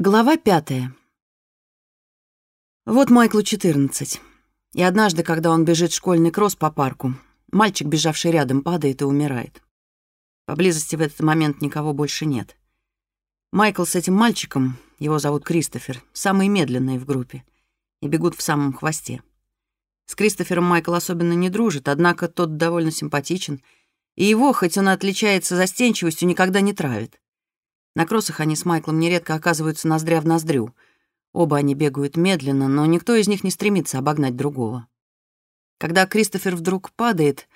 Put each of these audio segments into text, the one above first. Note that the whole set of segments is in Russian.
Глава пятая. Вот Майклу 14. И однажды, когда он бежит школьный кросс по парку, мальчик, бежавший рядом, падает и умирает. Поблизости в этот момент никого больше нет. Майкл с этим мальчиком, его зовут Кристофер, самый медленный в группе, и бегут в самом хвосте. С Кристофером Майкл особенно не дружит, однако тот довольно симпатичен, и его, хоть он отличается застенчивостью, никогда не травит. На кроссах они с Майклом нередко оказываются ноздря в ноздрю. Оба они бегают медленно, но никто из них не стремится обогнать другого. Когда Кристофер вдруг падает,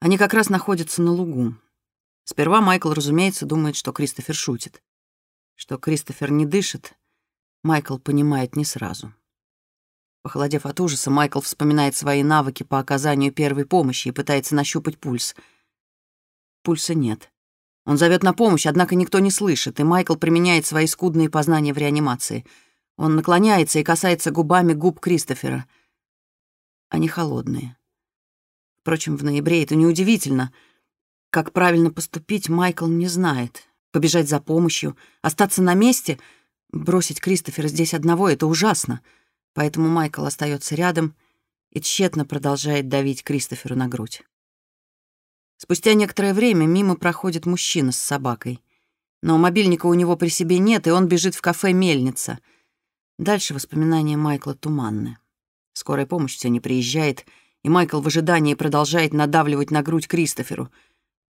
они как раз находятся на лугу. Сперва Майкл, разумеется, думает, что Кристофер шутит. Что Кристофер не дышит, Майкл понимает не сразу. Похолодев от ужаса, Майкл вспоминает свои навыки по оказанию первой помощи и пытается нащупать пульс. Пульса нет. Он зовет на помощь, однако никто не слышит, и Майкл применяет свои скудные познания в реанимации. Он наклоняется и касается губами губ Кристофера. Они холодные. Впрочем, в ноябре это неудивительно. Как правильно поступить, Майкл не знает. Побежать за помощью, остаться на месте, бросить Кристофера здесь одного — это ужасно. Поэтому Майкл остается рядом и тщетно продолжает давить Кристоферу на грудь. Спустя некоторое время мимо проходит мужчина с собакой. Но мобильника у него при себе нет, и он бежит в кафе «Мельница». Дальше воспоминания Майкла туманны. Скорая помощь все не приезжает, и Майкл в ожидании продолжает надавливать на грудь Кристоферу.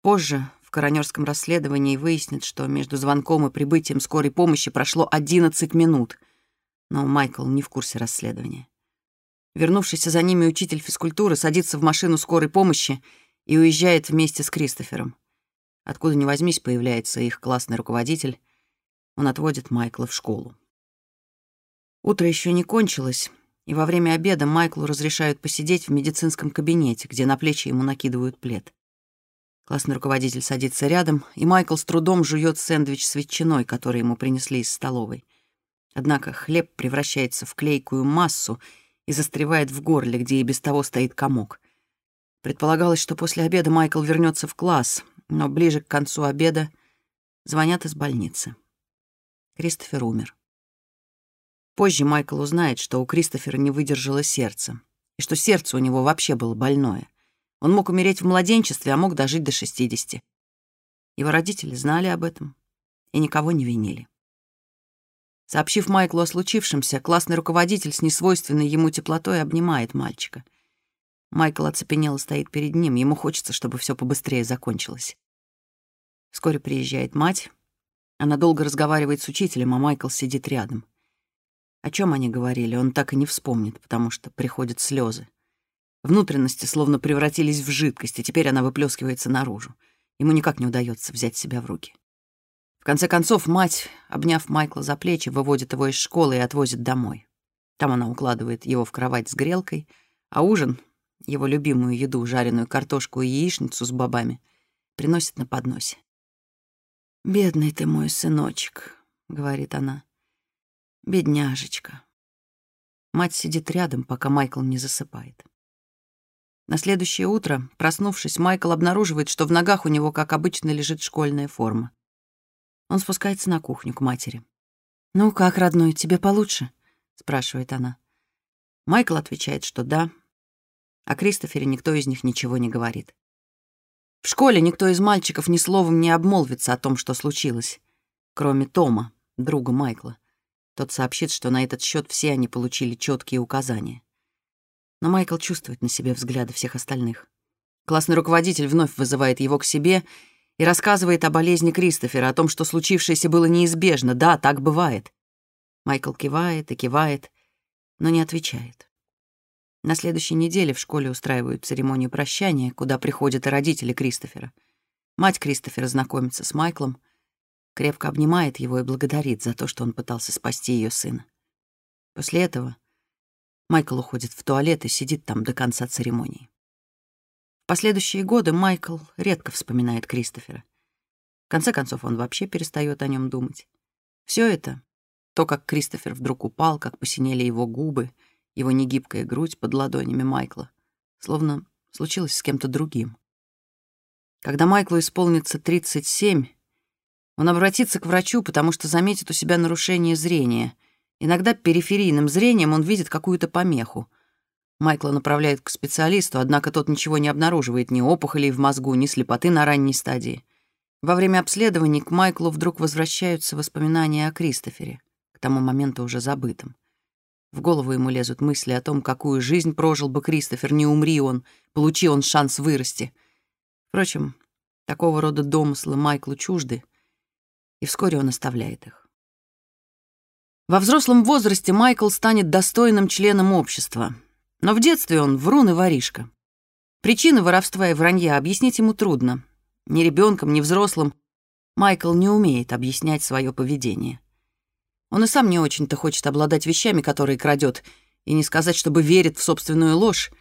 Позже в коронерском расследовании выяснит, что между звонком и прибытием скорой помощи прошло 11 минут. Но Майкл не в курсе расследования. Вернувшийся за ними учитель физкультуры садится в машину скорой помощи и уезжает вместе с Кристофером. Откуда ни возьмись, появляется их классный руководитель. Он отводит Майкла в школу. Утро еще не кончилось, и во время обеда Майклу разрешают посидеть в медицинском кабинете, где на плечи ему накидывают плед. Классный руководитель садится рядом, и Майкл с трудом жует сэндвич с ветчиной, который ему принесли из столовой. Однако хлеб превращается в клейкую массу и застревает в горле, где и без того стоит комок. Предполагалось, что после обеда Майкл вернется в класс, но ближе к концу обеда звонят из больницы. Кристофер умер. Позже Майкл узнает, что у Кристофера не выдержало сердце, и что сердце у него вообще было больное. Он мог умереть в младенчестве, а мог дожить до 60. Его родители знали об этом и никого не винили. Сообщив Майклу о случившемся, классный руководитель с несвойственной ему теплотой обнимает мальчика. Майкл оцепенело стоит перед ним. Ему хочется, чтобы все побыстрее закончилось. Вскоре приезжает мать. Она долго разговаривает с учителем, а Майкл сидит рядом. О чем они говорили, он так и не вспомнит, потому что приходят слезы. Внутренности словно превратились в жидкость, и теперь она выплескивается наружу. Ему никак не удается взять себя в руки. В конце концов, мать, обняв Майкла за плечи, выводит его из школы и отвозит домой. Там она укладывает его в кровать с грелкой, а ужин его любимую еду, жареную картошку и яичницу с бобами, приносит на подносе. «Бедный ты мой сыночек», — говорит она. «Бедняжечка». Мать сидит рядом, пока Майкл не засыпает. На следующее утро, проснувшись, Майкл обнаруживает, что в ногах у него, как обычно, лежит школьная форма. Он спускается на кухню к матери. «Ну как, родной, тебе получше?» — спрашивает она. Майкл отвечает, что да, о Кристофере никто из них ничего не говорит. В школе никто из мальчиков ни словом не обмолвится о том, что случилось, кроме Тома, друга Майкла. Тот сообщит, что на этот счет все они получили четкие указания. Но Майкл чувствует на себе взгляды всех остальных. Классный руководитель вновь вызывает его к себе и рассказывает о болезни Кристофера, о том, что случившееся было неизбежно. Да, так бывает. Майкл кивает и кивает, но не отвечает. На следующей неделе в школе устраивают церемонию прощания, куда приходят и родители Кристофера. Мать Кристофера знакомится с Майклом, крепко обнимает его и благодарит за то, что он пытался спасти ее сына. После этого Майкл уходит в туалет и сидит там до конца церемонии. В последующие годы Майкл редко вспоминает Кристофера. В конце концов, он вообще перестает о нем думать. Все это, то, как Кристофер вдруг упал, как посинели его губы — его негибкая грудь под ладонями Майкла, словно случилось с кем-то другим. Когда Майклу исполнится 37, Он обратится к врачу, потому что заметит у себя нарушение зрения. Иногда периферийным зрением он видит какую-то помеху. Майкла направляют к специалисту, однако тот ничего не обнаруживает ни опухолей в мозгу, ни слепоты на ранней стадии. Во время обследований к Майклу вдруг возвращаются воспоминания о Кристофере, к тому моменту уже забытом. В голову ему лезут мысли о том, какую жизнь прожил бы Кристофер, не умри он, получи он шанс вырасти. Впрочем, такого рода домыслы Майклу чужды, и вскоре он оставляет их. Во взрослом возрасте Майкл станет достойным членом общества, но в детстве он врун и воришка. Причины воровства и вранья объяснить ему трудно. Ни ребенком, ни взрослым Майкл не умеет объяснять свое поведение. Он и сам не очень-то хочет обладать вещами, которые крадет, и не сказать, чтобы верит в собственную ложь,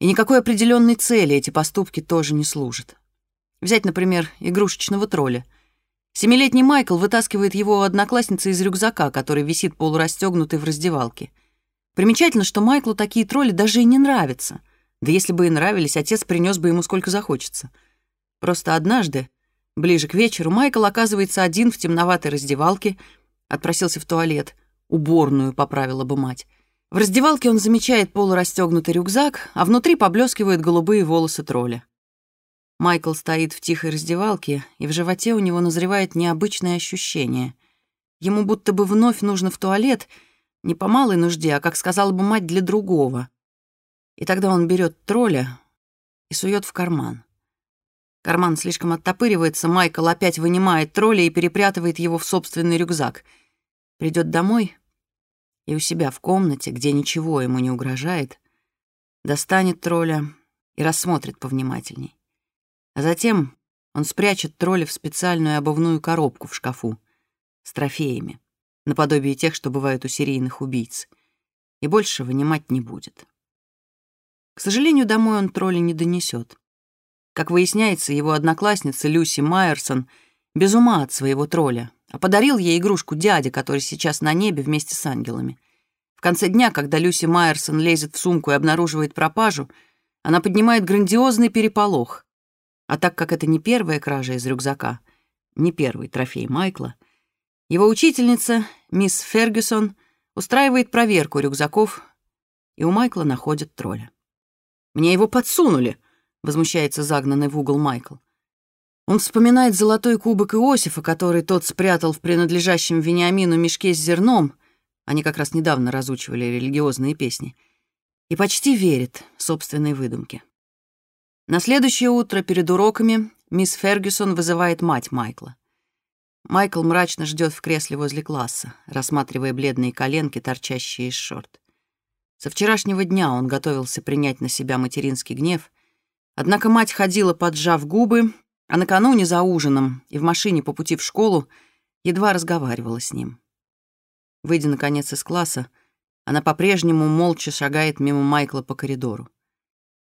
и никакой определенной цели эти поступки тоже не служат. Взять, например, игрушечного тролля. Семилетний Майкл вытаскивает его одноклассницы из рюкзака, который висит полурастегнутый в раздевалке. Примечательно, что Майклу такие тролли даже и не нравятся. Да если бы и нравились, отец принес бы ему сколько захочется. Просто однажды, ближе к вечеру, Майкл оказывается один в темноватой раздевалке — Отпросился в туалет. Уборную поправила бы мать. В раздевалке он замечает полурастегнутый рюкзак, а внутри поблескивают голубые волосы тролля. Майкл стоит в тихой раздевалке, и в животе у него назревает необычное ощущение. Ему будто бы вновь нужно в туалет, не по малой нужде, а, как сказала бы мать, для другого. И тогда он берет тролля и сует в карман. Карман слишком оттопыривается, Майкл опять вынимает тролля и перепрятывает его в собственный рюкзак. Придет домой и у себя в комнате, где ничего ему не угрожает, достанет тролля и рассмотрит повнимательней. А затем он спрячет тролля в специальную обувную коробку в шкафу с трофеями, наподобие тех, что бывают у серийных убийц, и больше вынимать не будет. К сожалению, домой он тролля не донесет. Как выясняется, его одноклассница Люси Майерсон без ума от своего тролля, а подарил ей игрушку дядя, который сейчас на небе вместе с ангелами. В конце дня, когда Люси Майерсон лезет в сумку и обнаруживает пропажу, она поднимает грандиозный переполох. А так как это не первая кража из рюкзака, не первый трофей Майкла, его учительница, мисс Фергюсон, устраивает проверку рюкзаков, и у Майкла находят тролля. «Мне его подсунули», возмущается загнанный в угол Майкл. Он вспоминает золотой кубок Иосифа, который тот спрятал в принадлежащем Вениамину мешке с зерном, они как раз недавно разучивали религиозные песни, и почти верит собственной выдумке. На следующее утро перед уроками мисс Фергюсон вызывает мать Майкла. Майкл мрачно ждет в кресле возле класса, рассматривая бледные коленки, торчащие из шорт. Со вчерашнего дня он готовился принять на себя материнский гнев — Однако мать ходила, поджав губы, а накануне за ужином и в машине по пути в школу едва разговаривала с ним. Выйдя, наконец, из класса, она по-прежнему молча шагает мимо Майкла по коридору.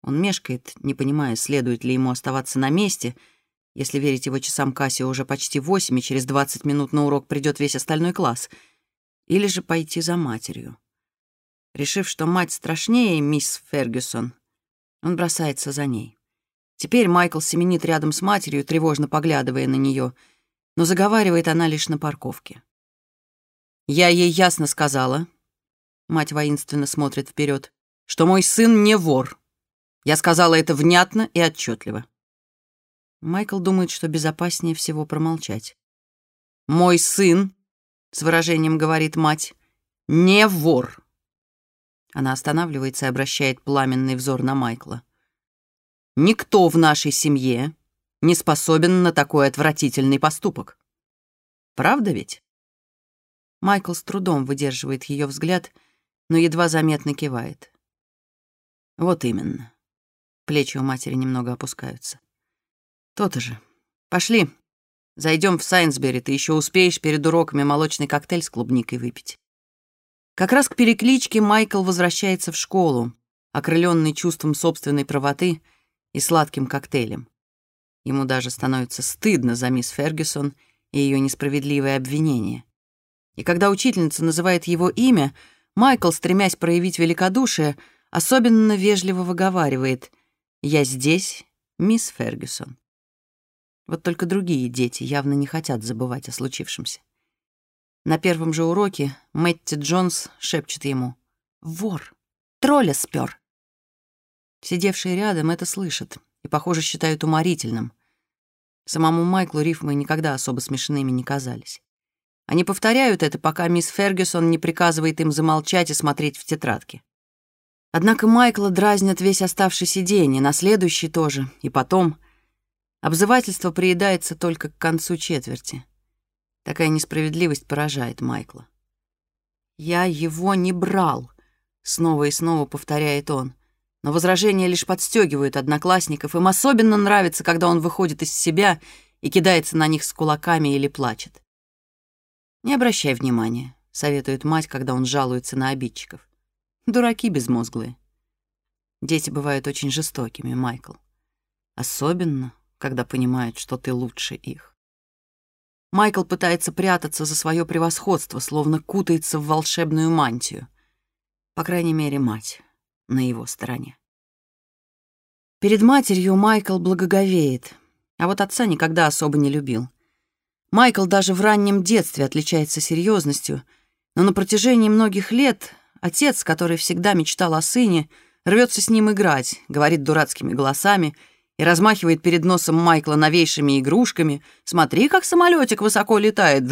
Он мешкает, не понимая, следует ли ему оставаться на месте. Если верить его часам Касси, уже почти восемь, и через двадцать минут на урок придет весь остальной класс. Или же пойти за матерью. Решив, что мать страшнее мисс Фергюсон, он бросается за ней. Теперь Майкл семенит рядом с матерью, тревожно поглядывая на нее, но заговаривает она лишь на парковке. «Я ей ясно сказала», — мать воинственно смотрит вперед, «что мой сын не вор. Я сказала это внятно и отчетливо. Майкл думает, что безопаснее всего промолчать. «Мой сын», — с выражением говорит мать, — «не вор». Она останавливается и обращает пламенный взор на Майкла. Никто в нашей семье не способен на такой отвратительный поступок. Правда ведь? Майкл с трудом выдерживает ее взгляд, но едва заметно кивает. Вот именно. Плечи у матери немного опускаются. То-то же. Пошли. Зайдем в Сайнсбери, ты еще успеешь перед уроками молочный коктейль с клубникой выпить. Как раз к перекличке Майкл возвращается в школу, окрыленный чувством собственной правоты — и сладким коктейлем. Ему даже становится стыдно за мисс Фергюсон и ее несправедливое обвинение. И когда учительница называет его имя, Майкл, стремясь проявить великодушие, особенно вежливо выговаривает «Я здесь, мисс Фергюсон». Вот только другие дети явно не хотят забывать о случившемся. На первом же уроке Мэтти Джонс шепчет ему «Вор! Тролля спер!» Сидевшие рядом это слышат и, похоже, считают уморительным. Самому Майклу рифмы никогда особо смешными не казались. Они повторяют это, пока мисс Фергюсон не приказывает им замолчать и смотреть в тетрадки. Однако Майкла дразнят весь оставшийся день, и на следующий тоже, и потом. Обзывательство приедается только к концу четверти. Такая несправедливость поражает Майкла. «Я его не брал», — снова и снова повторяет он. Но возражения лишь подстегивают одноклассников. Им особенно нравится, когда он выходит из себя и кидается на них с кулаками или плачет. «Не обращай внимания», — советует мать, когда он жалуется на обидчиков. «Дураки безмозглые». Дети бывают очень жестокими, Майкл. Особенно, когда понимают, что ты лучше их. Майкл пытается прятаться за свое превосходство, словно кутается в волшебную мантию. По крайней мере, мать на его стороне. Перед матерью Майкл благоговеет, а вот отца никогда особо не любил. Майкл даже в раннем детстве отличается серьезностью, но на протяжении многих лет отец, который всегда мечтал о сыне, рвется с ним играть, говорит дурацкими голосами и размахивает перед носом Майкла новейшими игрушками. «Смотри, как самолетик высоко летает!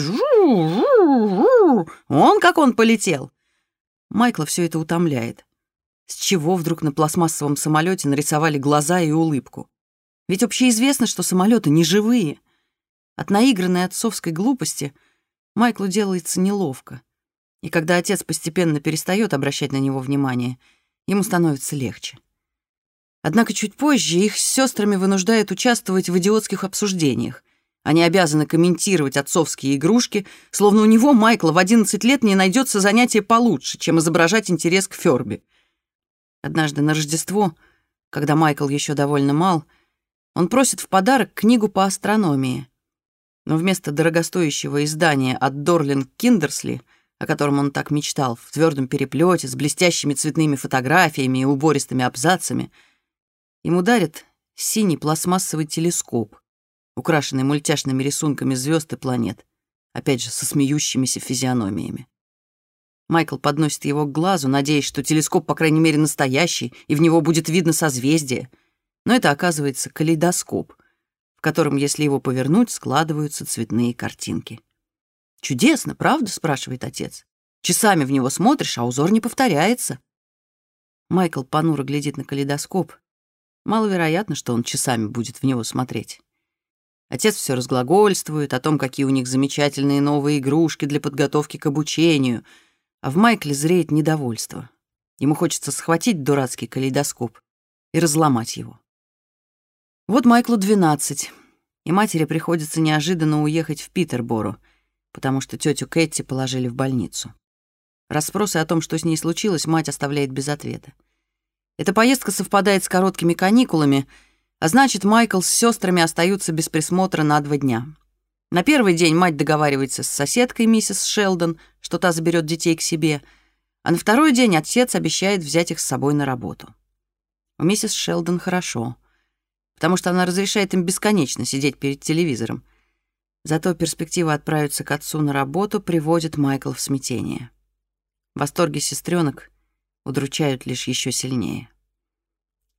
Он как он полетел!» Майкла все это утомляет. С чего вдруг на пластмассовом самолете нарисовали глаза и улыбку? Ведь общеизвестно, что самолеты не живые. От наигранной отцовской глупости Майклу делается неловко. И когда отец постепенно перестает обращать на него внимание, ему становится легче. Однако чуть позже их с сестрами вынуждают участвовать в идиотских обсуждениях. Они обязаны комментировать отцовские игрушки, словно у него, Майкла, в 11 лет не найдется занятие получше, чем изображать интерес к Ферби. Однажды на Рождество, когда Майкл еще довольно мал, он просит в подарок книгу по астрономии. Но вместо дорогостоящего издания от Дорлинг Киндерсли, о котором он так мечтал, в твердом переплете с блестящими цветными фотографиями и убористыми абзацами, ему дарят синий пластмассовый телескоп, украшенный мультяшными рисунками звезд и планет, опять же, со смеющимися физиономиями. Майкл подносит его к глазу, надеясь, что телескоп, по крайней мере, настоящий, и в него будет видно созвездие. Но это оказывается калейдоскоп, в котором, если его повернуть, складываются цветные картинки. «Чудесно, правда?» — спрашивает отец. «Часами в него смотришь, а узор не повторяется». Майкл понуро глядит на калейдоскоп. Маловероятно, что он часами будет в него смотреть. Отец все разглагольствует о том, какие у них замечательные новые игрушки для подготовки к обучению — а в Майкле зреет недовольство. Ему хочется схватить дурацкий калейдоскоп и разломать его. Вот Майклу 12, и матери приходится неожиданно уехать в Питерборо, потому что тетю Кэти положили в больницу. Расспросы о том, что с ней случилось, мать оставляет без ответа. Эта поездка совпадает с короткими каникулами, а значит, Майкл с сестрами остаются без присмотра на два дня. На первый день мать договаривается с соседкой миссис Шелдон, что та заберет детей к себе, а на второй день отец обещает взять их с собой на работу. У миссис Шелдон хорошо, потому что она разрешает им бесконечно сидеть перед телевизором. Зато перспектива отправиться к отцу на работу приводит Майкл в смятение. Восторги сестренок удручают лишь еще сильнее.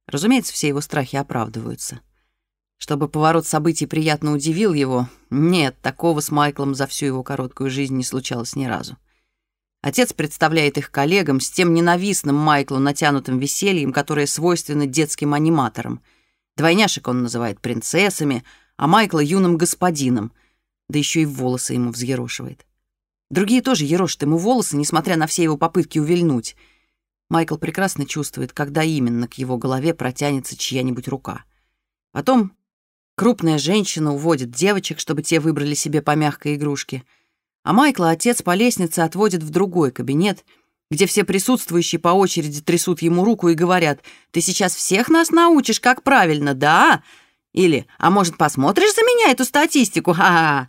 Разумеется, все его страхи оправдываются — чтобы поворот событий приятно удивил его, нет, такого с Майклом за всю его короткую жизнь не случалось ни разу. Отец представляет их коллегам с тем ненавистным Майклу натянутым весельем, которое свойственно детским аниматорам. Двойняшек он называет принцессами, а Майкла — юным господином, да еще и волосы ему взъерошивает. Другие тоже ерошат ему волосы, несмотря на все его попытки увильнуть. Майкл прекрасно чувствует, когда именно к его голове протянется чья-нибудь рука. Потом Крупная женщина уводит девочек, чтобы те выбрали себе по игрушке. А Майкла отец по лестнице отводит в другой кабинет, где все присутствующие по очереди трясут ему руку и говорят, «Ты сейчас всех нас научишь, как правильно, да?» Или «А может, посмотришь за меня эту статистику? Ха-ха!»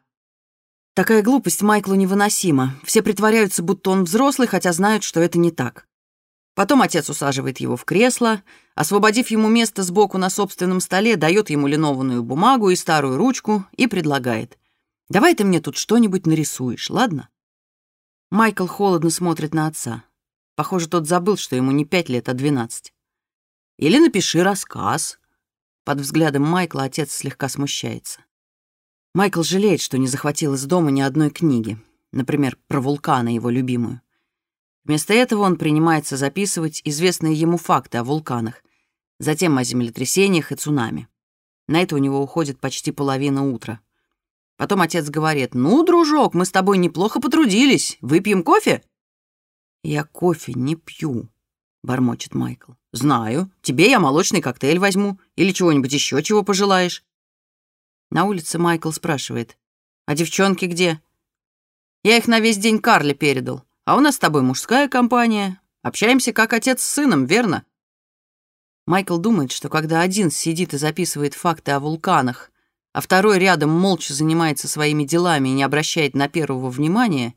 Такая глупость Майклу невыносима. Все притворяются, будто он взрослый, хотя знают, что это не так. Потом отец усаживает его в кресло, освободив ему место сбоку на собственном столе, дает ему линованную бумагу и старую ручку и предлагает. «Давай ты мне тут что-нибудь нарисуешь, ладно?» Майкл холодно смотрит на отца. Похоже, тот забыл, что ему не пять лет, а двенадцать. «Или напиши рассказ». Под взглядом Майкла отец слегка смущается. Майкл жалеет, что не захватил из дома ни одной книги, например, про вулканы, его любимую. Вместо этого он принимается записывать известные ему факты о вулканах, затем о землетрясениях и цунами. На это у него уходит почти половина утра. Потом отец говорит, «Ну, дружок, мы с тобой неплохо потрудились. Выпьем кофе?» «Я кофе не пью», — бормочет Майкл. «Знаю. Тебе я молочный коктейль возьму. Или чего-нибудь еще, чего пожелаешь». На улице Майкл спрашивает, «А девчонки где?» «Я их на весь день Карле передал. А у нас с тобой мужская компания. Общаемся как отец с сыном, верно?» Майкл думает, что когда один сидит и записывает факты о вулканах, а второй рядом молча занимается своими делами и не обращает на первого внимания,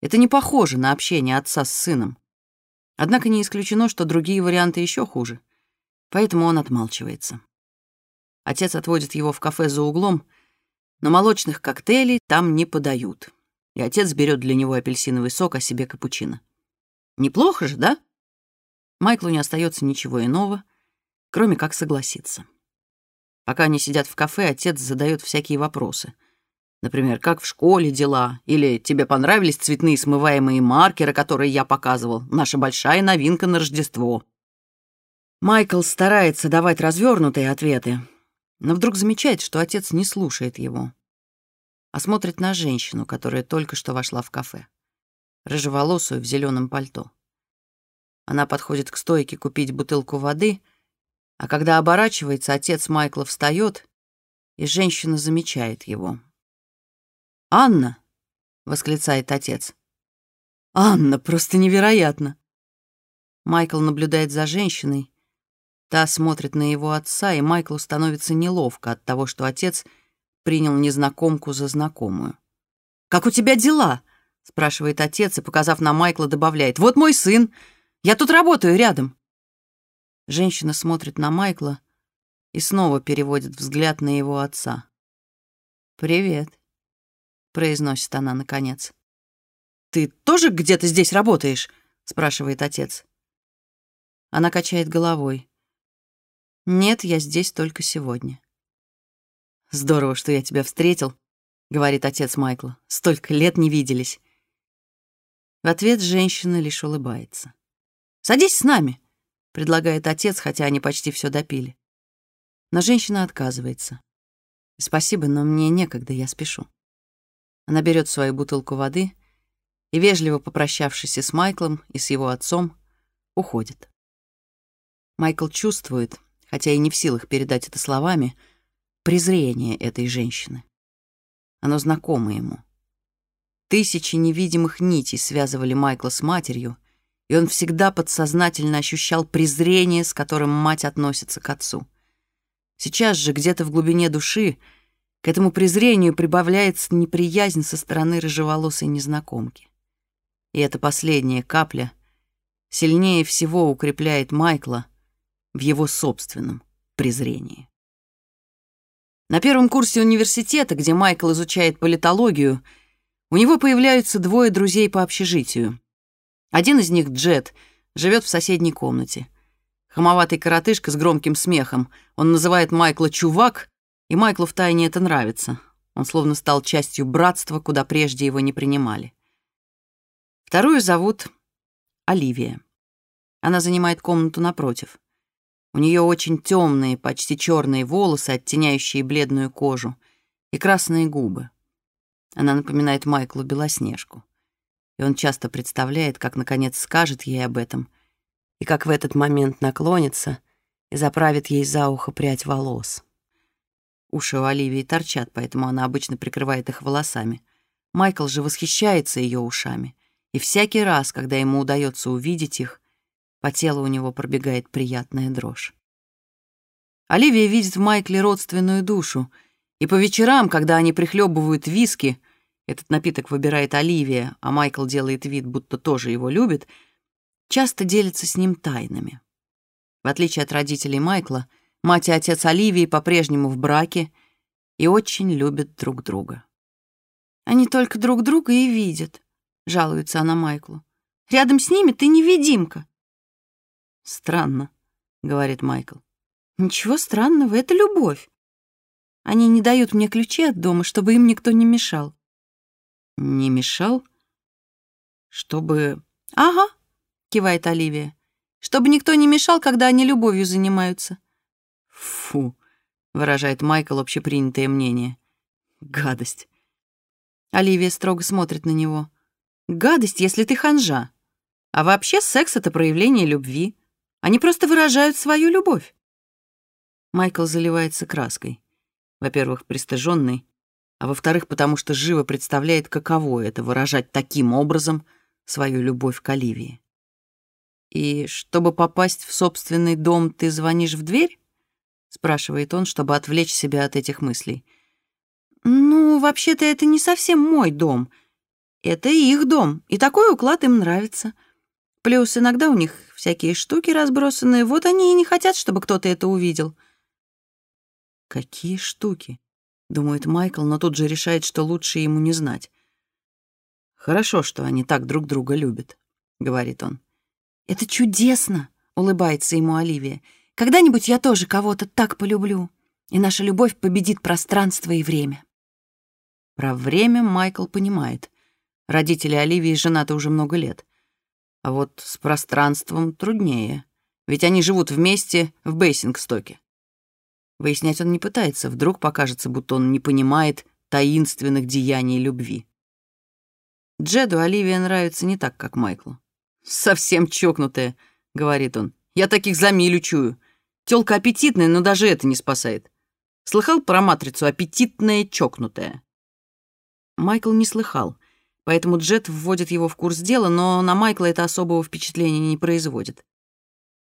это не похоже на общение отца с сыном. Однако не исключено, что другие варианты еще хуже. Поэтому он отмалчивается. Отец отводит его в кафе за углом, но молочных коктейлей там не подают и отец берет для него апельсиновый сок, а себе капучино. Неплохо же, да? Майклу не остается ничего иного, кроме как согласиться. Пока они сидят в кафе, отец задает всякие вопросы. Например, как в школе дела? Или тебе понравились цветные смываемые маркеры, которые я показывал? Наша большая новинка на Рождество. Майкл старается давать развернутые ответы, но вдруг замечает, что отец не слушает его а смотрит на женщину, которая только что вошла в кафе. Рыжеволосую в зеленом пальто. Она подходит к стойке купить бутылку воды, а когда оборачивается, отец Майкла встает, и женщина замечает его. «Анна!» — восклицает отец. «Анна, просто невероятно!» Майкл наблюдает за женщиной. Та смотрит на его отца, и Майклу становится неловко от того, что отец — принял незнакомку за знакомую. «Как у тебя дела?» — спрашивает отец и, показав на Майкла, добавляет. «Вот мой сын. Я тут работаю рядом». Женщина смотрит на Майкла и снова переводит взгляд на его отца. «Привет», — произносит она наконец. «Ты тоже где-то здесь работаешь?» — спрашивает отец. Она качает головой. «Нет, я здесь только сегодня». «Здорово, что я тебя встретил», — говорит отец Майкла. «Столько лет не виделись». В ответ женщина лишь улыбается. «Садись с нами», — предлагает отец, хотя они почти все допили. Но женщина отказывается. «Спасибо, но мне некогда, я спешу». Она берет свою бутылку воды и, вежливо попрощавшись и с Майклом, и с его отцом, уходит. Майкл чувствует, хотя и не в силах передать это словами, — презрение этой женщины. Оно знакомо ему. Тысячи невидимых нитей связывали Майкла с матерью, и он всегда подсознательно ощущал презрение, с которым мать относится к отцу. Сейчас же, где-то в глубине души, к этому презрению прибавляется неприязнь со стороны рыжеволосой незнакомки. И эта последняя капля сильнее всего укрепляет Майкла в его собственном презрении. На первом курсе университета, где Майкл изучает политологию, у него появляются двое друзей по общежитию. Один из них, Джет, живет в соседней комнате. Хамоватый коротышка с громким смехом. Он называет Майкла «чувак», и Майклу втайне это нравится. Он словно стал частью братства, куда прежде его не принимали. Вторую зовут Оливия. Она занимает комнату напротив. У нее очень темные, почти черные волосы, оттеняющие бледную кожу, и красные губы. Она напоминает Майклу Белоснежку. И он часто представляет, как, наконец, скажет ей об этом, и как в этот момент наклонится и заправит ей за ухо прядь волос. Уши у Оливии торчат, поэтому она обычно прикрывает их волосами. Майкл же восхищается ее ушами, и всякий раз, когда ему удается увидеть их, по телу у него пробегает приятная дрожь. Оливия видит в Майкле родственную душу, и по вечерам, когда они прихлебывают виски, этот напиток выбирает Оливия, а Майкл делает вид, будто тоже его любит, часто делится с ним тайнами. В отличие от родителей Майкла, мать и отец Оливии по-прежнему в браке и очень любят друг друга. «Они только друг друга и видят», — жалуется она Майклу. «Рядом с ними ты невидимка». «Странно», — говорит Майкл. «Ничего странного, это любовь. Они не дают мне ключи от дома, чтобы им никто не мешал». «Не мешал? Чтобы...» «Ага», — кивает Оливия. «Чтобы никто не мешал, когда они любовью занимаются». «Фу», — выражает Майкл общепринятое мнение. «Гадость». Оливия строго смотрит на него. «Гадость, если ты ханжа. А вообще секс — это проявление любви. Они просто выражают свою любовь». Майкл заливается краской. Во-первых, пристыженный, а во-вторых, потому что живо представляет, каково это — выражать таким образом свою любовь к Оливии. «И чтобы попасть в собственный дом, ты звонишь в дверь?» — спрашивает он, чтобы отвлечь себя от этих мыслей. «Ну, вообще-то это не совсем мой дом. Это их дом, и такой уклад им нравится. Плюс иногда у них всякие штуки разбросанные, вот они и не хотят, чтобы кто-то это увидел». «Какие штуки?» — думает Майкл, но тут же решает, что лучше ему не знать. «Хорошо, что они так друг друга любят», — говорит он. «Это чудесно!» — улыбается ему Оливия. «Когда-нибудь я тоже кого-то так полюблю, и наша любовь победит пространство и время». Про время Майкл понимает. Родители Оливии женаты уже много лет. А вот с пространством труднее, ведь они живут вместе в Бейсингстоке. Выяснять он не пытается, вдруг покажется, будто он не понимает таинственных деяний любви. Джеду Оливия нравится не так, как Майклу. «Совсем чокнутая», — говорит он. «Я таких за милю чую. Тёлка аппетитная, но даже это не спасает. Слыхал про матрицу «аппетитная чокнутая»?» Майкл не слыхал, поэтому Джед вводит его в курс дела, но на Майкла это особого впечатления не производит.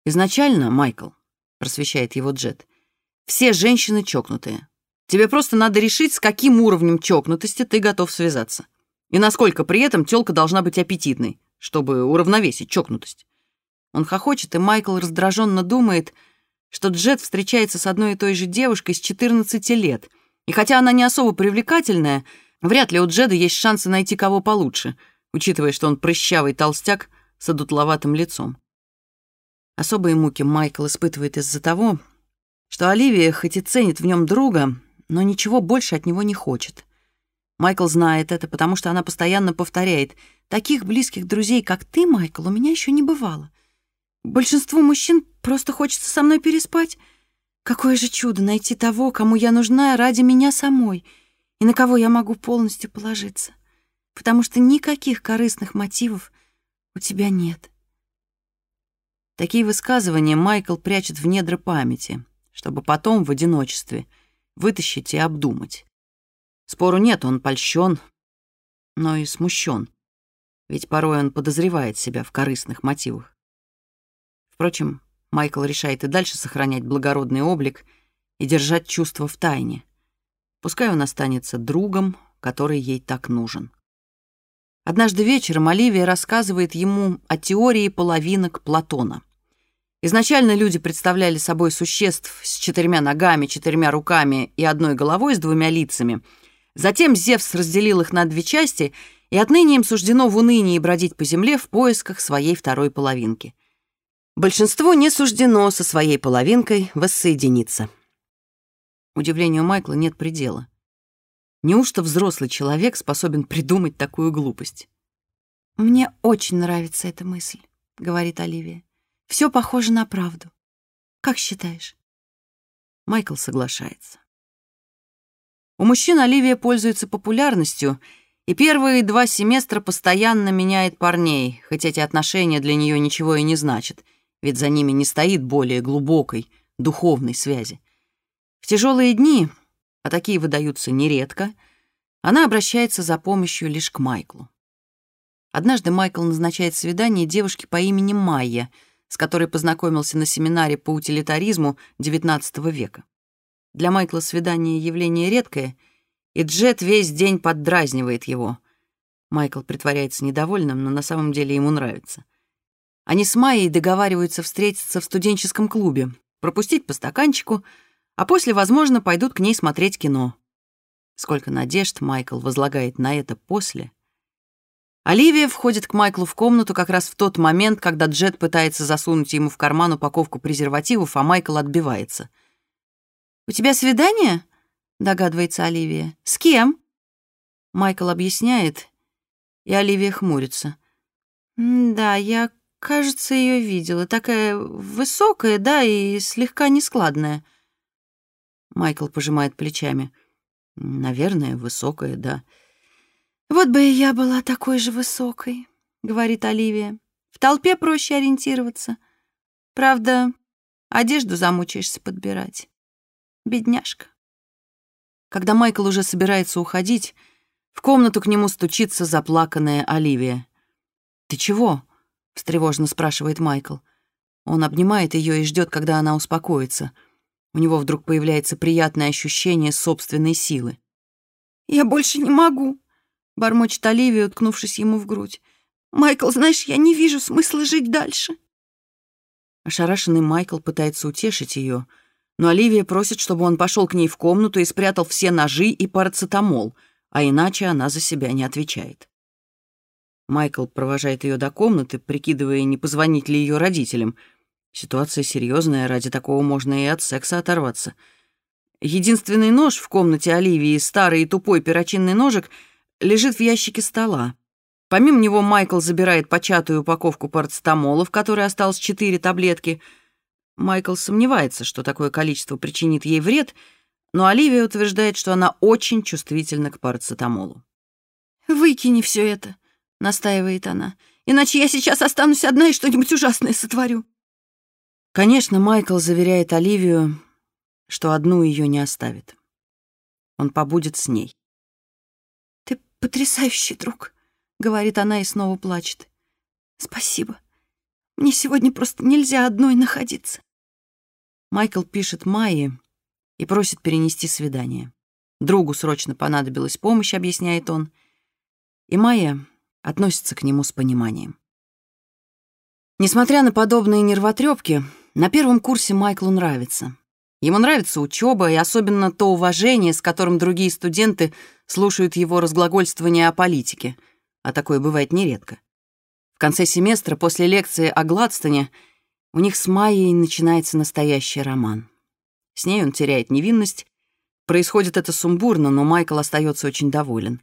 «Изначально, Майкл», — просвещает его Джет, — «все женщины чокнутые. Тебе просто надо решить, с каким уровнем чокнутости ты готов связаться. И насколько при этом тёлка должна быть аппетитной чтобы уравновесить чокнутость. Он хохочет, и Майкл раздраженно думает, что Джет встречается с одной и той же девушкой с 14 лет. И хотя она не особо привлекательная, вряд ли у Джеда есть шансы найти кого получше, учитывая, что он прыщавый толстяк с одутловатым лицом. Особые муки Майкл испытывает из-за того, что Оливия хоть и ценит в нем друга, но ничего больше от него не хочет. Майкл знает это, потому что она постоянно повторяет — Таких близких друзей, как ты, Майкл, у меня еще не бывало. Большинству мужчин просто хочется со мной переспать. Какое же чудо найти того, кому я нужна ради меня самой, и на кого я могу полностью положиться. Потому что никаких корыстных мотивов у тебя нет. Такие высказывания Майкл прячет в недра памяти, чтобы потом в одиночестве вытащить и обдумать. Спору нет, он польщен, но и смущен ведь порой он подозревает себя в корыстных мотивах. Впрочем, Майкл решает и дальше сохранять благородный облик и держать чувства в тайне. Пускай он останется другом, который ей так нужен. Однажды вечером Оливия рассказывает ему о теории половинок Платона. Изначально люди представляли собой существ с четырьмя ногами, четырьмя руками и одной головой с двумя лицами. Затем Зевс разделил их на две части — и отныне им суждено в унынии бродить по земле в поисках своей второй половинки. Большинству не суждено со своей половинкой воссоединиться. Удивлению Майкла нет предела. Неужто взрослый человек способен придумать такую глупость? «Мне очень нравится эта мысль», — говорит Оливия. Все похоже на правду. Как считаешь?» Майкл соглашается. У мужчин Оливия пользуется популярностью — и первые два семестра постоянно меняет парней, хоть эти отношения для нее ничего и не значат, ведь за ними не стоит более глубокой, духовной связи. В тяжелые дни, а такие выдаются нередко, она обращается за помощью лишь к Майклу. Однажды Майкл назначает свидание девушке по имени Майя, с которой познакомился на семинаре по утилитаризму XIX века. Для Майкла свидание — явление редкое — и Джет весь день поддразнивает его. Майкл притворяется недовольным, но на самом деле ему нравится. Они с Майей договариваются встретиться в студенческом клубе, пропустить по стаканчику, а после, возможно, пойдут к ней смотреть кино. Сколько надежд Майкл возлагает на это после. Оливия входит к Майклу в комнату как раз в тот момент, когда Джет пытается засунуть ему в карман упаковку презервативов, а Майкл отбивается. «У тебя свидание?» — догадывается Оливия. «С кем?» Майкл объясняет, и Оливия хмурится. «Да, я, кажется, ее видела. Такая высокая, да, и слегка нескладная». Майкл пожимает плечами. «Наверное, высокая, да». «Вот бы и я была такой же высокой», — говорит Оливия. «В толпе проще ориентироваться. Правда, одежду замучаешься подбирать. Бедняжка». Когда Майкл уже собирается уходить, в комнату к нему стучится заплаканная Оливия. «Ты чего?» — встревоженно спрашивает Майкл. Он обнимает ее и ждет, когда она успокоится. У него вдруг появляется приятное ощущение собственной силы. «Я больше не могу», — бормочет Оливия, уткнувшись ему в грудь. «Майкл, знаешь, я не вижу смысла жить дальше». Ошарашенный Майкл пытается утешить ее, но Оливия просит, чтобы он пошел к ней в комнату и спрятал все ножи и парацетамол, а иначе она за себя не отвечает. Майкл провожает ее до комнаты, прикидывая, не позвонить ли ее родителям. Ситуация серьезная, ради такого можно и от секса оторваться. Единственный нож в комнате Оливии, старый и тупой перочинный ножик, лежит в ящике стола. Помимо него Майкл забирает початую упаковку парацетамола, в которой осталось четыре таблетки. Майкл сомневается, что такое количество причинит ей вред, но Оливия утверждает, что она очень чувствительна к парацетамолу. «Выкини все это», — настаивает она, «иначе я сейчас останусь одна и что-нибудь ужасное сотворю». Конечно, Майкл заверяет Оливию, что одну ее не оставит. Он побудет с ней. «Ты потрясающий друг», — говорит она и снова плачет. «Спасибо. Мне сегодня просто нельзя одной находиться». Майкл пишет Майе и просит перенести свидание. Другу срочно понадобилась помощь, объясняет он, и Майя относится к нему с пониманием. Несмотря на подобные нервотрепки, на первом курсе Майклу нравится. Ему нравится учеба и особенно то уважение, с которым другие студенты слушают его разглагольствование о политике, а такое бывает нередко. В конце семестра, после лекции о Гладстоне, у них с Майей начинается настоящий роман. С ней он теряет невинность. Происходит это сумбурно, но Майкл остается очень доволен.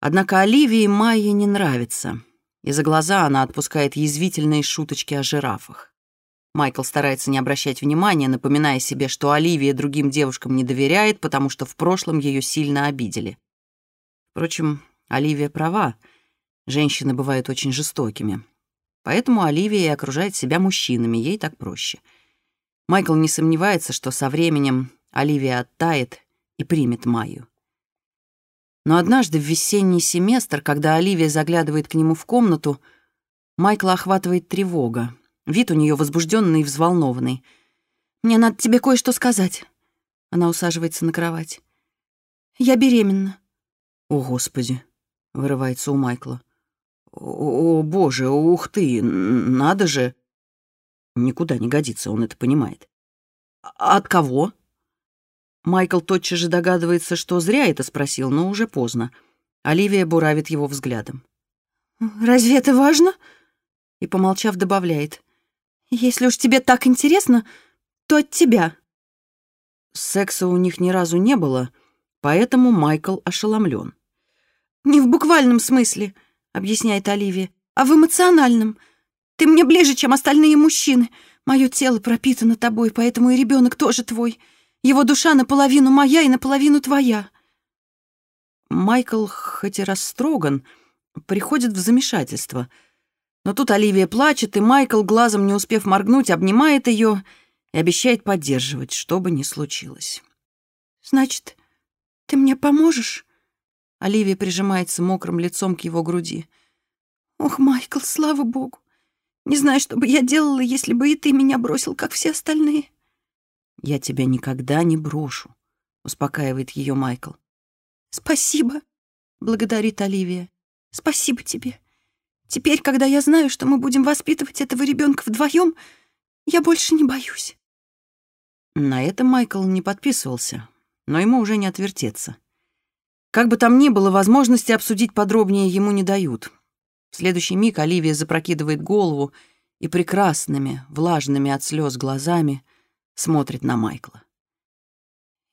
Однако Оливии Майе не нравится, и за глаза она отпускает язвительные шуточки о жирафах. Майкл старается не обращать внимания, напоминая себе, что Оливия другим девушкам не доверяет, потому что в прошлом ее сильно обидели. Впрочем, Оливия права. Женщины бывают очень жестокими. Поэтому Оливия и окружает себя мужчинами, ей так проще. Майкл не сомневается, что со временем Оливия оттает и примет Майю. Но однажды в весенний семестр, когда Оливия заглядывает к нему в комнату, Майкла охватывает тревога. Вид у нее возбужденный и взволнованный. «Мне надо тебе кое-что сказать». Она усаживается на кровать. «Я беременна». «О, Господи!» — вырывается у Майкла. «О, о, боже, ух ты, надо же!» Никуда не годится, он это понимает. «А «От кого?» Майкл тотчас же догадывается, что зря это спросил, но уже поздно. Оливия буравит его взглядом. «Разве это важно?» И, помолчав, добавляет. Если уж тебе так интересно, то от тебя. Секса у них ни разу не было, поэтому Майкл ошеломлен. «Не в буквальном смысле», — объясняет Оливия, «а в эмоциональном. Ты мне ближе, чем остальные мужчины. Мое тело пропитано тобой, поэтому и ребенок тоже твой. Его душа наполовину моя и наполовину твоя». Майкл, хоть и растроган, приходит в замешательство — но тут Оливия плачет, и Майкл, глазом не успев моргнуть, обнимает ее и обещает поддерживать, что бы ни случилось. «Значит, ты мне поможешь?» Оливия прижимается мокрым лицом к его груди. «Ох, Майкл, слава богу! Не знаю, что бы я делала, если бы и ты меня бросил, как все остальные». «Я тебя никогда не брошу», — успокаивает ее Майкл. «Спасибо», — благодарит Оливия. «Спасибо тебе. Теперь, когда я знаю, что мы будем воспитывать этого ребенка вдвоем, я больше не боюсь. На это Майкл не подписывался, но ему уже не отвертеться. Как бы там ни было, возможности обсудить подробнее ему не дают. В следующий миг Оливия запрокидывает голову и прекрасными, влажными от слез глазами смотрит на Майкла.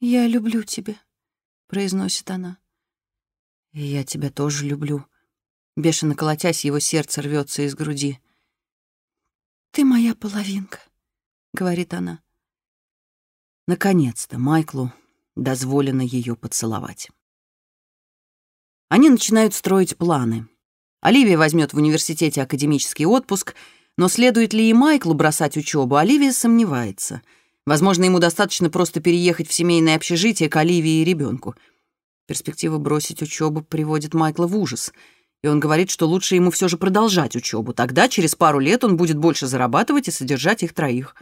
«Я люблю тебя», — произносит она. «Я тебя тоже люблю». Бешено колотясь, его сердце рвется из груди. «Ты моя половинка», — говорит она. Наконец-то Майклу дозволено ее поцеловать. Они начинают строить планы. Оливия возьмет в университете академический отпуск, но следует ли и Майклу бросать учебу, Оливия сомневается. Возможно, ему достаточно просто переехать в семейное общежитие к Оливии и ребенку. Перспектива бросить учебу приводит Майкла в ужас, и он говорит, что лучше ему все же продолжать учебу. Тогда через пару лет он будет больше зарабатывать и содержать их троих.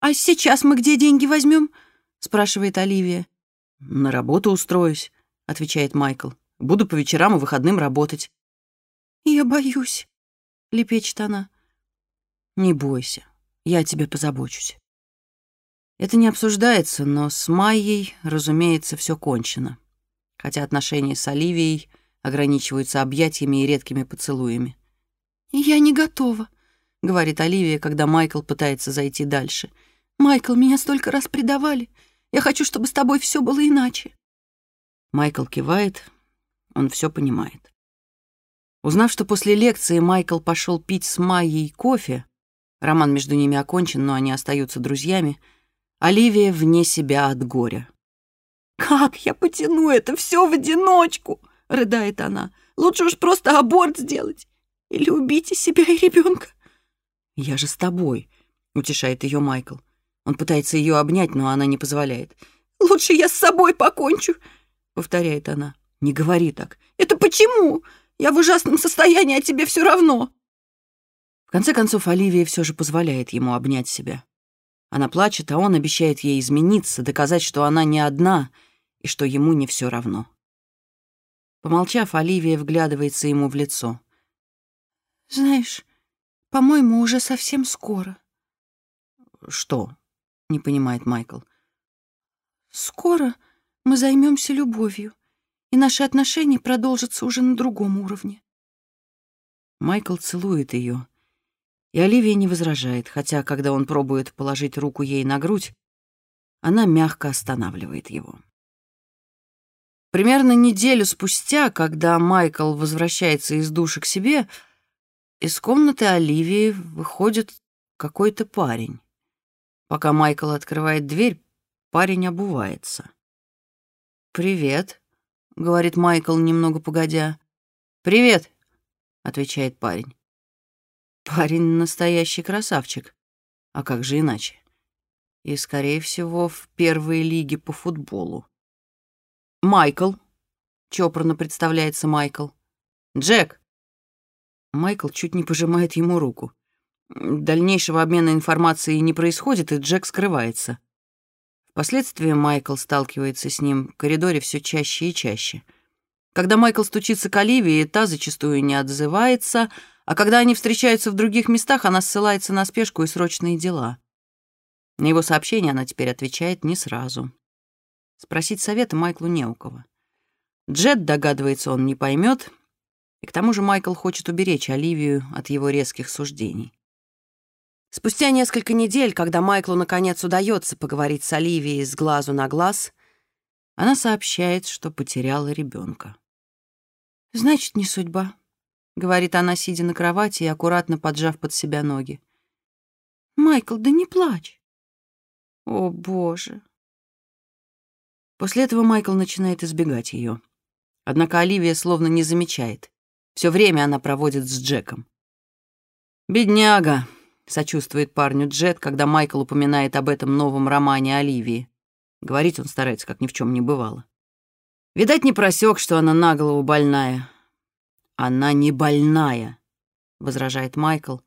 «А сейчас мы где деньги возьмем? спрашивает Оливия. «На работу устроюсь», — отвечает Майкл. Буду по вечерам и выходным работать». «Я боюсь», — лепечет она. «Не бойся, я о тебе позабочусь». Это не обсуждается, но с Майей, разумеется, все кончено. Хотя отношения с Оливией ограничиваются объятиями и редкими поцелуями. «Я не готова», — говорит Оливия, когда Майкл пытается зайти дальше. «Майкл, меня столько раз предавали. Я хочу, чтобы с тобой все было иначе». Майкл кивает, он все понимает. Узнав, что после лекции Майкл пошел пить с Майей кофе, роман между ними окончен, но они остаются друзьями, Оливия вне себя от горя. «Как я потяну это все в одиночку?» — рыдает она. «Лучше уж просто аборт сделать. И себя, и ребенка. «Я же с тобой», — утешает ее Майкл. Он пытается ее обнять, но она не позволяет. «Лучше я с собой покончу», — повторяет она. Не говори так. Это почему? Я в ужасном состоянии, а тебе все равно. В конце концов, Оливия все же позволяет ему обнять себя. Она плачет, а он обещает ей измениться, доказать, что она не одна и что ему не все равно. Помолчав, Оливия вглядывается ему в лицо. «Знаешь, по-моему, уже совсем скоро». «Что?» — не понимает Майкл. «Скоро мы займемся любовью и наши отношения продолжатся уже на другом уровне. Майкл целует ее, и Оливия не возражает, хотя, когда он пробует положить руку ей на грудь, она мягко останавливает его. Примерно неделю спустя, когда Майкл возвращается из души к себе, из комнаты Оливии выходит какой-то парень. Пока Майкл открывает дверь, парень обувается. «Привет», — говорит Майкл немного погодя. «Привет», — отвечает парень. Парень настоящий красавчик. А как же иначе? И, скорее всего, в первой лиге по футболу. «Майкл», — чопорно представляется Майкл. «Джек». Майкл чуть не пожимает ему руку. Дальнейшего обмена информацией не происходит, и Джек скрывается. Впоследствии Майкл сталкивается с ним в коридоре все чаще и чаще. Когда Майкл стучится к Оливии, та зачастую не отзывается, а когда они встречаются в других местах, она ссылается на спешку и срочные дела. На его сообщение она теперь отвечает не сразу. Спросить совета Майклу не у кого. Джет, догадывается, он не поймет, и к тому же Майкл хочет уберечь Оливию от его резких суждений. Спустя несколько недель, когда Майклу наконец удается поговорить с Оливией с глазу на глаз, она сообщает, что потеряла ребенка. «Значит, не судьба», — говорит она, сидя на кровати и аккуратно поджав под себя ноги. «Майкл, да не плачь!» «О, Боже!» После этого Майкл начинает избегать ее. Однако Оливия словно не замечает. Все время она проводит с Джеком. «Бедняга!» Сочувствует парню Джет, когда Майкл упоминает об этом новом романе Оливии. Говорить он старается, как ни в чем не бывало. Видать, не просек, что она на голову больная. Она не больная, возражает Майкл,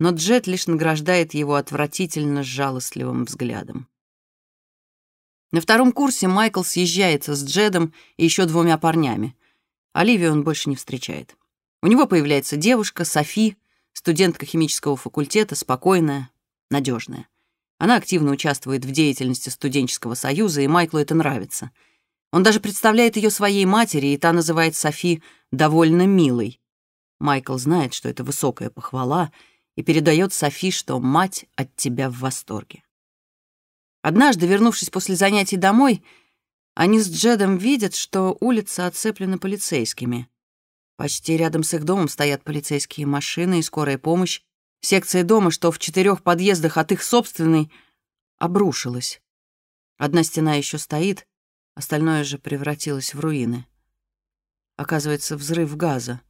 но Джет лишь награждает его отвратительно жалостливым взглядом. На втором курсе Майкл съезжается с Джедом и еще двумя парнями. Оливию он больше не встречает. У него появляется девушка, Софи, студентка химического факультета, спокойная, надежная. Она активно участвует в деятельности студенческого союза, и Майклу это нравится. Он даже представляет ее своей матери, и та называет Софи довольно милой. Майкл знает, что это высокая похвала, и передает Софи, что мать от тебя в восторге. Однажды, вернувшись после занятий домой, они с Джедом видят, что улица оцеплена полицейскими. Почти рядом с их домом стоят полицейские машины и скорая помощь. Секция дома, что в четырех подъездах от их собственной, обрушилась. Одна стена еще стоит, остальное же превратилось в руины. Оказывается, взрыв газа.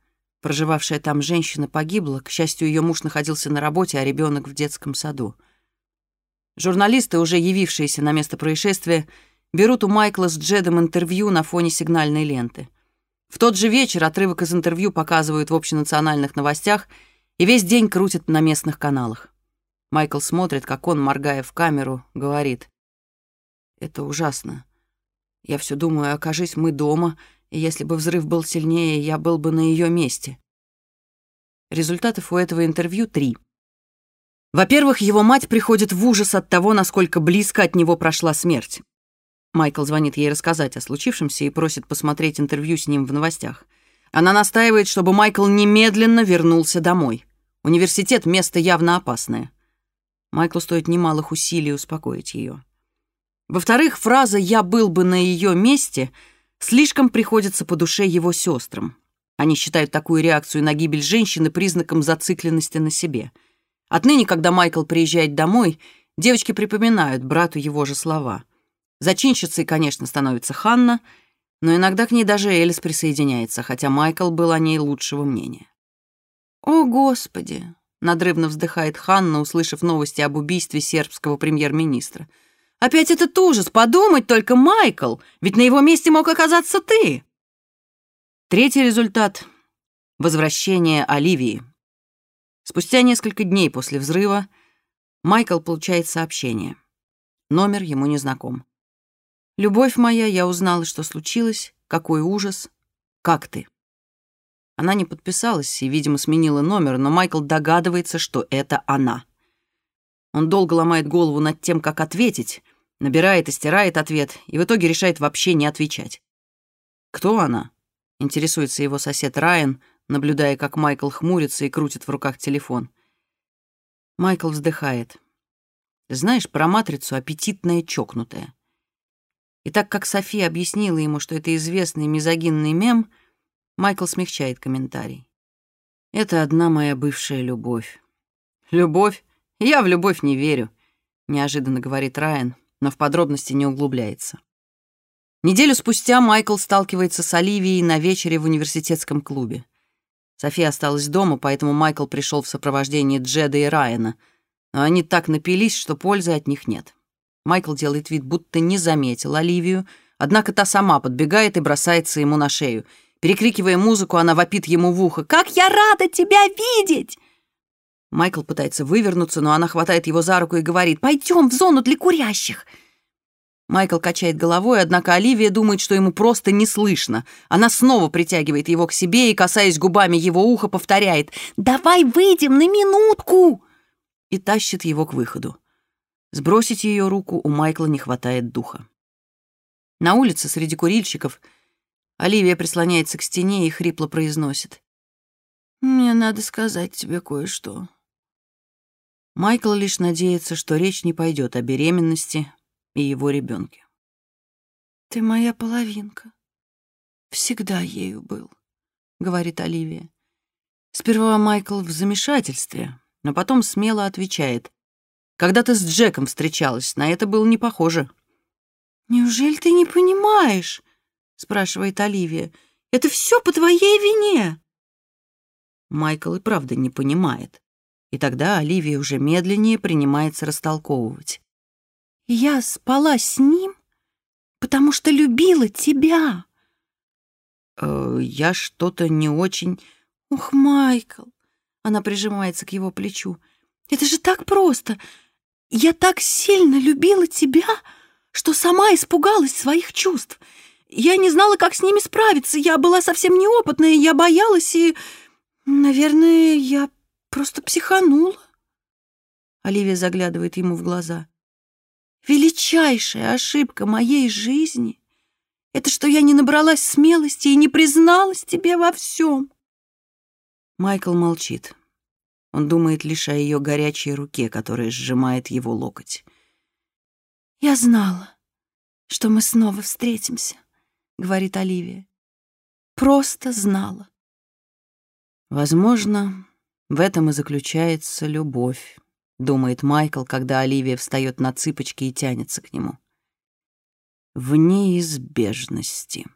Проживавшая там женщина погибла, к счастью, ее муж находился на работе, а ребенок в детском саду. Журналисты, уже явившиеся на место происшествия, берут у Майкла с Джедом интервью на фоне сигнальной ленты. В тот же вечер отрывок из интервью показывают в общенациональных новостях и весь день крутят на местных каналах. Майкл смотрит, как он, моргая в камеру, говорит. «Это ужасно. Я все думаю, окажись мы дома, и если бы взрыв был сильнее, я был бы на ее месте». Результатов у этого интервью три. Во-первых, его мать приходит в ужас от того, насколько близко от него прошла смерть. Майкл звонит ей рассказать о случившемся и просит посмотреть интервью с ним в новостях. Она настаивает, чтобы Майкл немедленно вернулся домой. Университет — место явно опасное. Майклу стоит немалых усилий успокоить ее. Во-вторых, фраза «я был бы на ее месте» слишком приходится по душе его сестрам. Они считают такую реакцию на гибель женщины признаком зацикленности на себе. Отныне, когда Майкл приезжает домой, девочки припоминают брату его же слова — Зачинщицей, конечно, становится Ханна, но иногда к ней даже Элис присоединяется, хотя Майкл был о ней лучшего мнения. «О, Господи!» — надрывно вздыхает Ханна, услышав новости об убийстве сербского премьер-министра. «Опять этот ужас! Подумать только, Майкл! Ведь на его месте мог оказаться ты!» Третий результат — возвращение Оливии. Спустя несколько дней после взрыва Майкл получает сообщение. Номер ему не знаком. «Любовь моя, я узнала, что случилось. Какой ужас. Как ты?» Она не подписалась и, видимо, сменила номер, но Майкл догадывается, что это она. Он долго ломает голову над тем, как ответить, набирает и стирает ответ, и в итоге решает вообще не отвечать. «Кто она?» — интересуется его сосед Райан, наблюдая, как Майкл хмурится и крутит в руках телефон. Майкл вздыхает. «Знаешь, про матрицу аппетитная чокнутая. И так как София объяснила ему, что это известный мизогинный мем, Майкл смягчает комментарий. «Это одна моя бывшая любовь». «Любовь? Я в любовь не верю», — неожиданно говорит Райан, но в подробности не углубляется. Неделю спустя Майкл сталкивается с Оливией на вечере в университетском клубе. София осталась дома, поэтому Майкл пришел в сопровождении Джеда и Райана, но они так напились, что пользы от них нет. Майкл делает вид, будто не заметил Оливию, однако та сама подбегает и бросается ему на шею. Перекрикивая музыку, она вопит ему в ухо. «Как я рада тебя видеть!» Майкл пытается вывернуться, но она хватает его за руку и говорит «Пойдем в зону для курящих!» Майкл качает головой, однако Оливия думает, что ему просто не слышно. Она снова притягивает его к себе и, касаясь губами его уха, повторяет «Давай выйдем на минутку!» и тащит его к выходу. Сбросить ее руку у Майкла не хватает духа. На улице среди курильщиков Оливия прислоняется к стене и хрипло произносит. «Мне надо сказать тебе кое-что». Майкл лишь надеется, что речь не пойдет о беременности и его ребенке. «Ты моя половинка. Всегда ею был», — говорит Оливия. Сперва Майкл в замешательстве, но потом смело отвечает. Когда ты с Джеком встречалась, на это было не похоже». «Неужели ты не понимаешь?» — спрашивает Оливия. «Это все по твоей вине». Майкл и правда не понимает. И тогда Оливия уже медленнее принимается растолковывать. «Я спала с ним, потому что любила тебя». «Э, «Я что-то не очень...» «Ух, Майкл!» Она прижимается к его плечу. «Это же так просто! Я так сильно любила тебя, что сама испугалась своих чувств. Я не знала, как с ними справиться. Я была совсем неопытная, я боялась и... Наверное, я просто психанула. Оливия заглядывает ему в глаза. Величайшая ошибка моей жизни — это что я не набралась смелости и не призналась тебе во всем. Майкл молчит. Он думает лишь о ее горячей руке, которая сжимает его локоть. «Я знала, что мы снова встретимся», — говорит Оливия. «Просто знала». Возможно, в этом и заключается любовь, думает Майкл, когда Оливия встает на цыпочки и тянется к нему. В неизбежности.